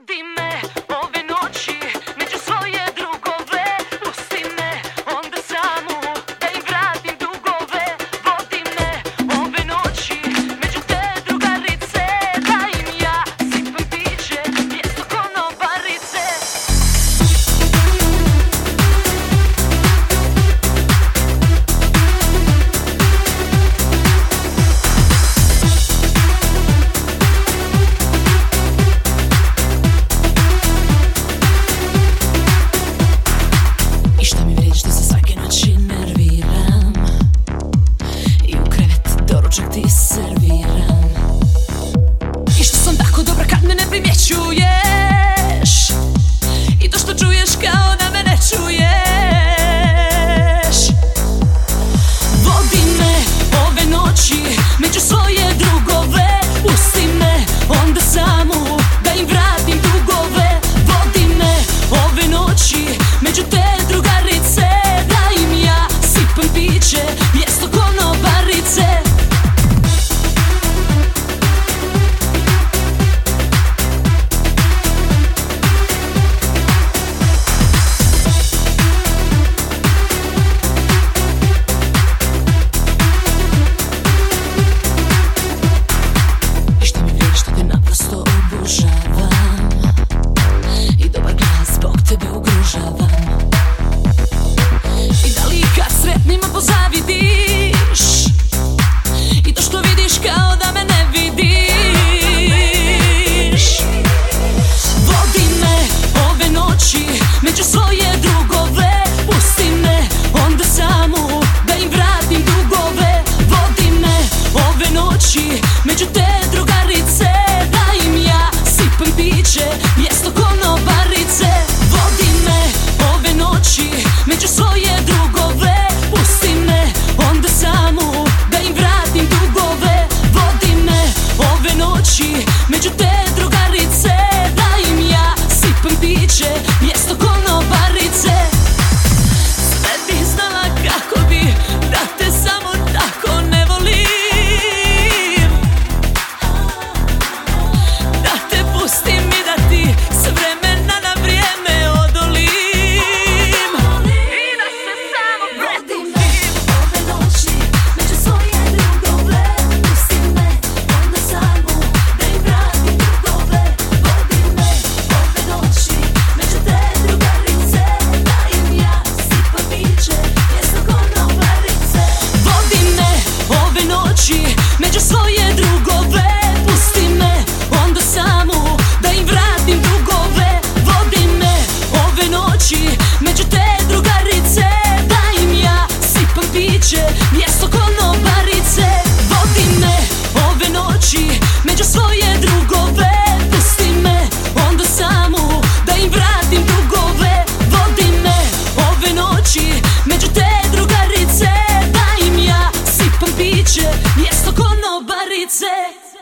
dimmi. ručak ti serviram. I što sam tako dobra kad me ne primjećuješ? I to što čuješ kao da me ne čuješ. Vodi me ove noći među svoje 觉 it's it.